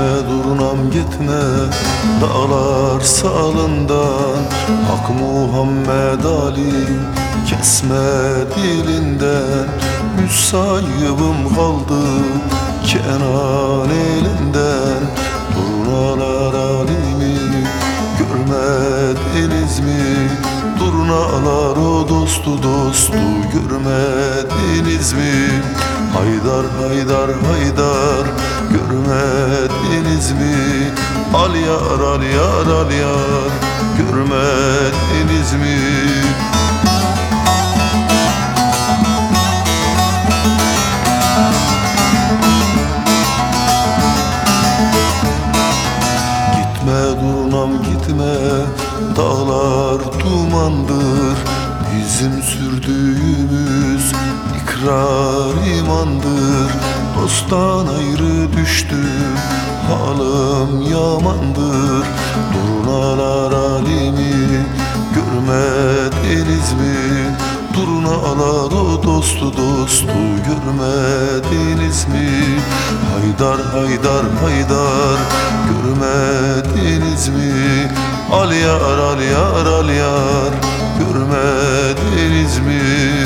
Gitme durnam gitme Dağlar salından Hak Muhammed Ali Kesme dilinden Müsayibim kaldı Kenan elinden Durnalar alimi Görmediniz mi? Durnalar o dostu dostu Görmediniz mi? Haydar haydar haydar Al yar al yar al yar. Görmediniz mi? Gitme durnam gitme. Dağlar dumandır. Bizim sürdüğümüz ikrar imandır. Dosttan ayrı düştüm Görmediniz mi? Durnalar o dostu dostu Görmediniz mi? Haydar haydar haydar Görmediniz mi? Al yar al yar al yar Görmediniz mi?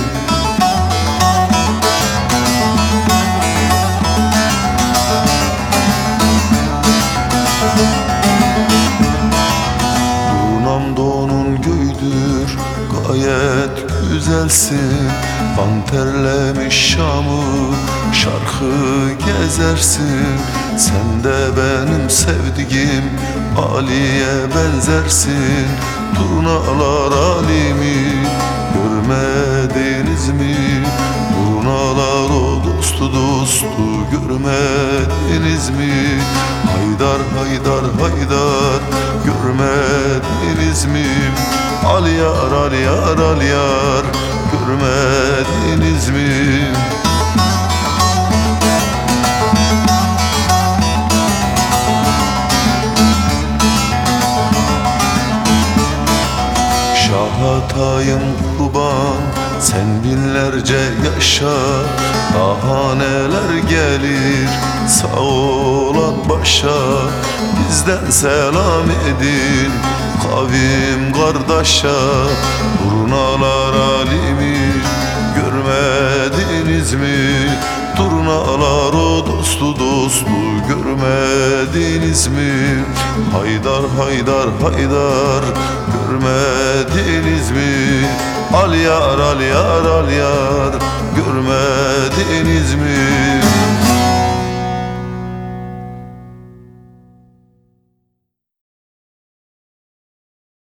Gayet güzelsin Kan terlemiş Şam'ı Şarkı gezersin Sen de benim sevdiğim Ali'ye benzersin Turnalar alimi Görmediniz mi? Turnalar o dostu dostu Görmediniz mi? Haydar haydar haydar Görmediniz mi? Al yar al yar al yar Görmediniz mi? Şahatayım kurban Sen binlerce yaşa Daha neler gelir Sağ olan başa Bizden selam edin Kavim kardeşa Turnalar alimi Görmediniz mi? Turnalar o dostu dostu Görmediniz mi? Haydar haydar haydar Görmediniz mi? Al yar al yar al yar Görmediniz mi?